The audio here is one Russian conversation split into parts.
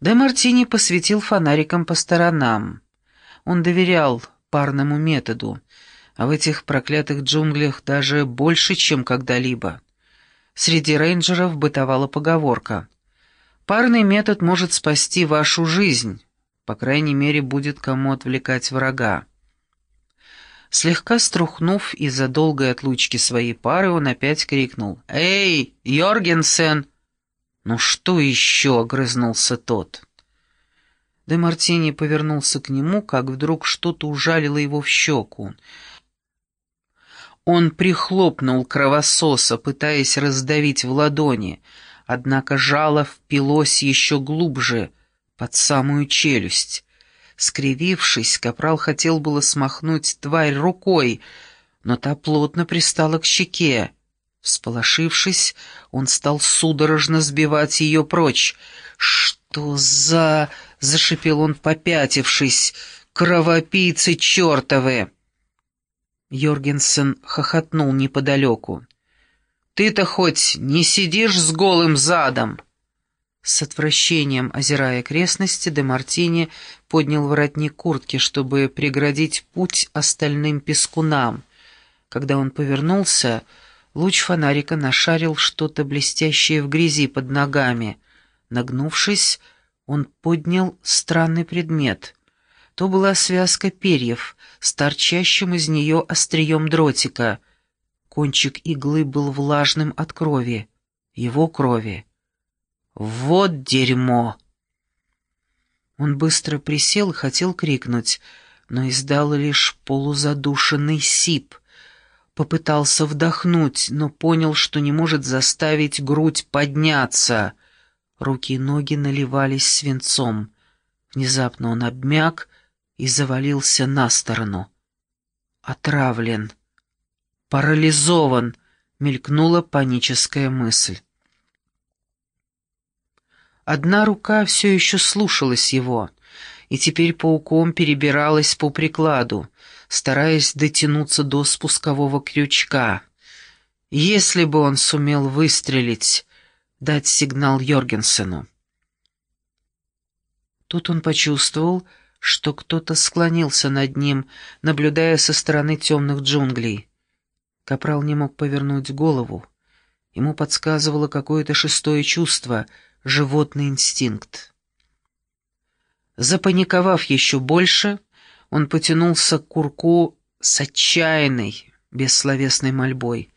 Де Мартини посветил фонариком по сторонам. Он доверял парному методу, а в этих проклятых джунглях даже больше, чем когда-либо. Среди рейнджеров бытовала поговорка «Парный метод может спасти вашу жизнь, по крайней мере, будет кому отвлекать врага». Слегка струхнув из-за долгой отлучки своей пары, он опять крикнул «Эй, Йоргенсен!» «Ну что еще?» — огрызнулся тот. Де Мартини повернулся к нему, как вдруг что-то ужалило его в щеку. Он прихлопнул кровососа, пытаясь раздавить в ладони, однако жало впилось еще глубже, под самую челюсть. Скривившись, капрал хотел было смахнуть тварь рукой, но та плотно пристала к щеке. Всполошившись, он стал судорожно сбивать ее прочь. «Что за...» — зашипел он, попятившись. «Кровопийцы чертовы!» Йоргенсен хохотнул неподалеку. «Ты-то хоть не сидишь с голым задом?» С отвращением, озирая окрестности, де Мартини поднял воротник куртки, чтобы преградить путь остальным пескунам. Когда он повернулся, луч фонарика нашарил что-то блестящее в грязи под ногами. Нагнувшись, он поднял странный предмет. То была связка перьев с торчащим из нее острием дротика. Кончик иглы был влажным от крови, его крови. «Вот дерьмо!» Он быстро присел и хотел крикнуть, но издал лишь полузадушенный сип. Попытался вдохнуть, но понял, что не может заставить грудь подняться. Руки и ноги наливались свинцом. Внезапно он обмяк и завалился на сторону. «Отравлен! Парализован!» — мелькнула паническая мысль. Одна рука все еще слушалась его, и теперь пауком перебиралась по прикладу, стараясь дотянуться до спускового крючка. Если бы он сумел выстрелить, дать сигнал Йоргенсену. Тут он почувствовал, что кто-то склонился над ним, наблюдая со стороны темных джунглей. Капрал не мог повернуть голову. Ему подсказывало какое-то шестое чувство — животный инстинкт. Запаниковав еще больше, он потянулся к курку с отчаянной, бессловесной мольбой.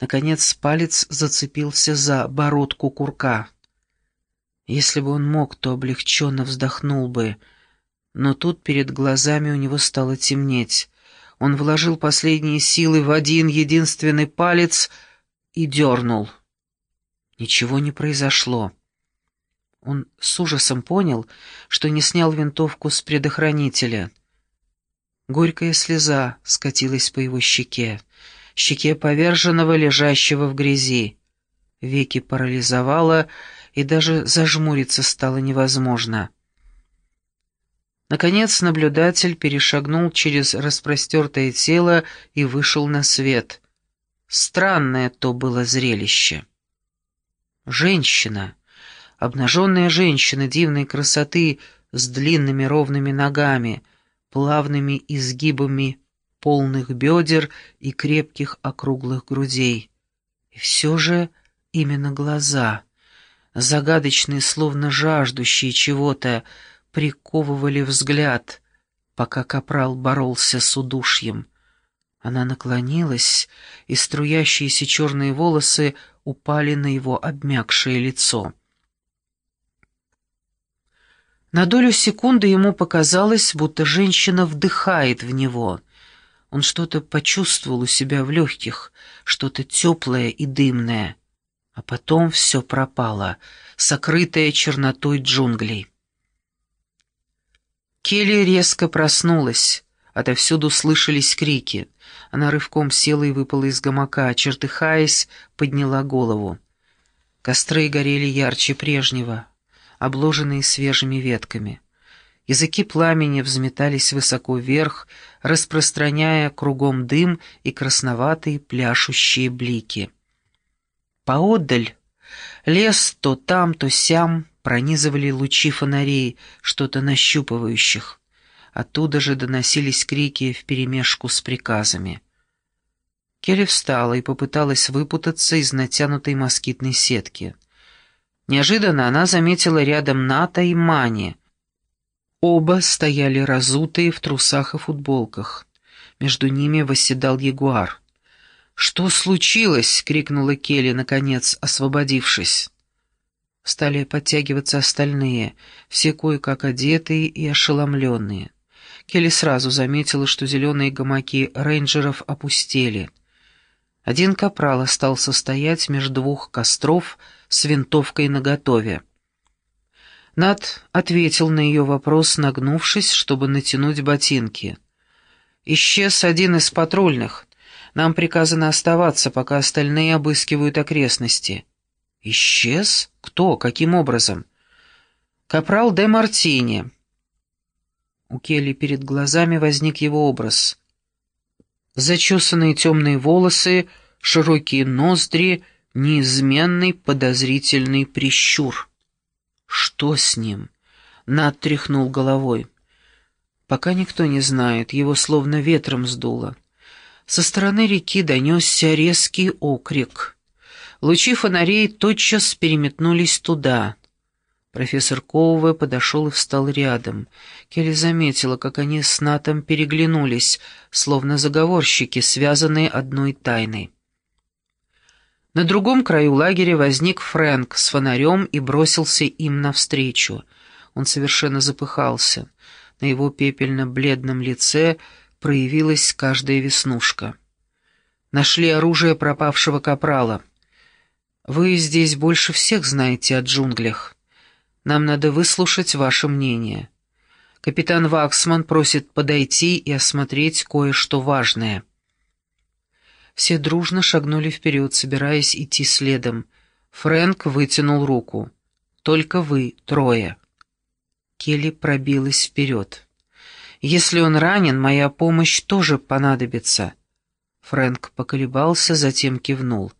Наконец палец зацепился за бородку курка. Если бы он мог, то облегченно вздохнул бы, но тут перед глазами у него стало темнеть. Он вложил последние силы в один единственный палец и дернул. Ничего не произошло. Он с ужасом понял, что не снял винтовку с предохранителя. Горькая слеза скатилась по его щеке, щеке поверженного, лежащего в грязи. Веки парализовало, и даже зажмуриться стало невозможно. Наконец наблюдатель перешагнул через распростертое тело и вышел на свет. Странное то было зрелище. Женщина Обнаженная женщина дивной красоты с длинными ровными ногами, плавными изгибами полных бедер и крепких округлых грудей. И все же именно глаза, загадочные, словно жаждущие чего-то, приковывали взгляд, пока капрал боролся с удушьем. Она наклонилась, и струящиеся черные волосы упали на его обмякшее лицо. На долю секунды ему показалось, будто женщина вдыхает в него. Он что-то почувствовал у себя в легких, что-то теплое и дымное. А потом все пропало, сокрытое чернотой джунглей. Келли резко проснулась. Отовсюду слышались крики. Она рывком села и выпала из гамака, чертыхаясь, подняла голову. Костры горели ярче прежнего обложенные свежими ветками. Языки пламени взметались высоко вверх, распространяя кругом дым и красноватые пляшущие блики. Поодаль лес то там, то сям пронизывали лучи фонарей, что-то нащупывающих. Оттуда же доносились крики вперемешку с приказами. Келли встала и попыталась выпутаться из натянутой москитной сетки. Неожиданно она заметила рядом Ната и Мани. Оба стояли разутые в трусах и футболках. Между ними восседал ягуар. «Что случилось?» — крикнула Келли, наконец, освободившись. Стали подтягиваться остальные, все кое-как одетые и ошеломленные. Келли сразу заметила, что зеленые гамаки рейнджеров опустели. Один капрал остался стоять между двух костров с винтовкой наготове. Над ответил на ее вопрос, нагнувшись, чтобы натянуть ботинки. «Исчез один из патрульных. Нам приказано оставаться, пока остальные обыскивают окрестности». «Исчез? Кто? Каким образом?» «Капрал де Мартини». У Келли перед глазами возник его образ. Зачесанные темные волосы, широкие ноздри, неизменный подозрительный прищур. Что с ним? Над тряхнул головой. Пока никто не знает, его словно ветром сдуло. Со стороны реки донесся резкий окрик. Лучи фонарей тотчас переметнулись туда. Профессор Коуве подошел и встал рядом. Келли заметила, как они с Натом переглянулись, словно заговорщики, связанные одной тайной. На другом краю лагеря возник Фрэнк с фонарем и бросился им навстречу. Он совершенно запыхался. На его пепельно-бледном лице проявилась каждая веснушка. Нашли оружие пропавшего капрала. «Вы здесь больше всех знаете о джунглях. Нам надо выслушать ваше мнение. Капитан Ваксман просит подойти и осмотреть кое-что важное». Все дружно шагнули вперед, собираясь идти следом. Фрэнк вытянул руку. «Только вы, трое». Келли пробилась вперед. «Если он ранен, моя помощь тоже понадобится». Фрэнк поколебался, затем кивнул.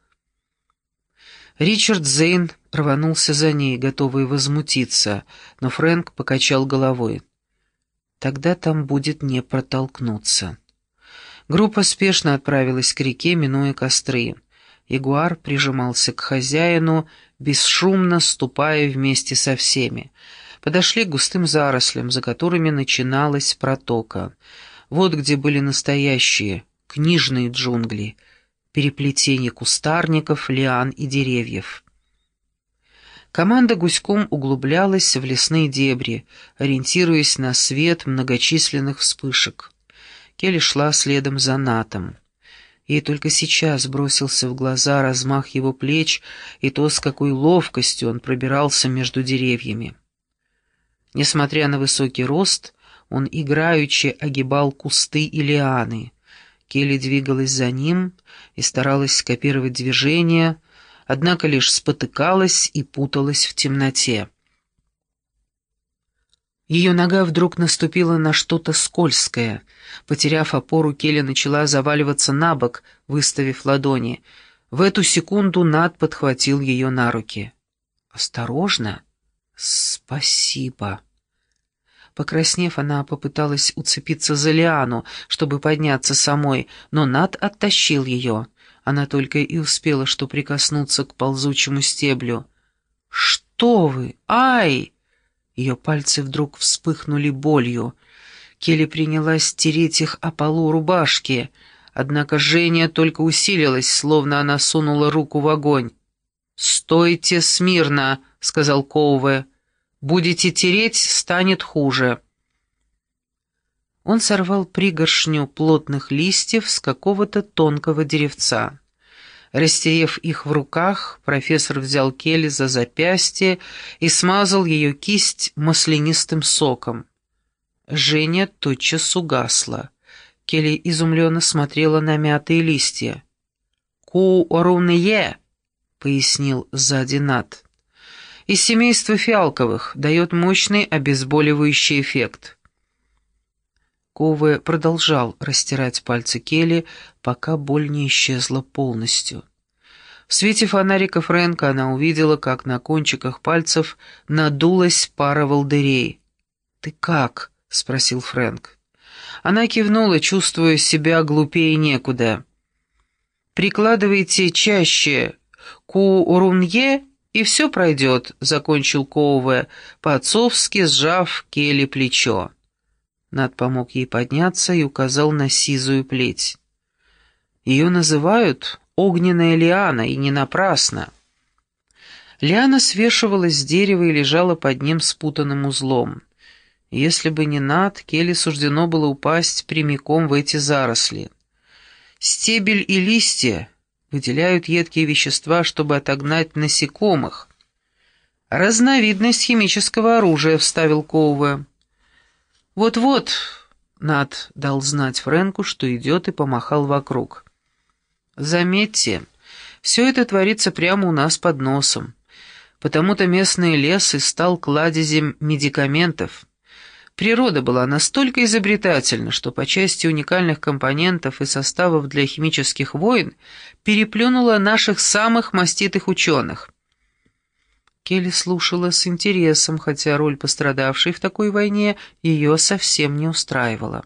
Ричард Зейн рванулся за ней, готовый возмутиться, но Фрэнк покачал головой. «Тогда там будет не протолкнуться». Группа спешно отправилась к реке, минуя костры. Ягуар прижимался к хозяину, бесшумно ступая вместе со всеми. Подошли к густым зарослям, за которыми начиналась протока. Вот где были настоящие, книжные джунгли, переплетение кустарников, лиан и деревьев. Команда гуськом углублялась в лесные дебри, ориентируясь на свет многочисленных вспышек. Келли шла следом за Натом. Ей только сейчас бросился в глаза размах его плеч и то, с какой ловкостью он пробирался между деревьями. Несмотря на высокий рост, он играючи огибал кусты и лианы. Келли двигалась за ним и старалась скопировать движения, однако лишь спотыкалась и путалась в темноте. Ее нога вдруг наступила на что-то скользкое. Потеряв опору, Келли начала заваливаться на бок, выставив ладони. В эту секунду Над подхватил ее на руки. «Осторожно!» «Спасибо!» Покраснев, она попыталась уцепиться за лиану, чтобы подняться самой, но Над оттащил ее. Она только и успела что прикоснуться к ползучему стеблю. «Что вы? Ай!» Ее пальцы вдруг вспыхнули болью. Келли принялась тереть их о полу рубашки, однако жжение только усилилось, словно она сунула руку в огонь. «Стойте смирно», — сказал Коуве. «Будете тереть, станет хуже». Он сорвал пригоршню плотных листьев с какого-то тонкого деревца. Растерев их в руках, профессор взял Келли за запястье и смазал ее кисть маслянистым соком. Женя тотчас угасла. Келли изумленно смотрела на мятые листья. «Ку-орунье», — пояснил сзади Нат. «Из семейства фиалковых дает мощный обезболивающий эффект». Ковы продолжал растирать пальцы Келли, пока боль не исчезла полностью. В свете фонарика Фрэнка она увидела, как на кончиках пальцев надулась пара волдырей. «Ты как?» — спросил Фрэнк. Она кивнула, чувствуя себя глупее некуда. «Прикладывайте чаще ку-рунье, и все пройдет», — закончил Коуве, по-отцовски сжав Келли плечо. Над помог ей подняться и указал на сизую плеть. «Ее называют огненная лиана, и не напрасно». Лиана свешивалась с дерева и лежала под ним спутанным узлом. Если бы не Над, Келли суждено было упасть прямиком в эти заросли. Стебель и листья выделяют едкие вещества, чтобы отогнать насекомых. «Разновидность химического оружия», — вставил Коуве. «Вот-вот», — Над дал знать Фрэнку, что идет, и помахал вокруг. «Заметьте, все это творится прямо у нас под носом. Потому-то местный лес и стал кладезем медикаментов». Природа была настолько изобретательна, что по части уникальных компонентов и составов для химических войн переплюнула наших самых маститых ученых. Келли слушала с интересом, хотя роль пострадавшей в такой войне ее совсем не устраивала.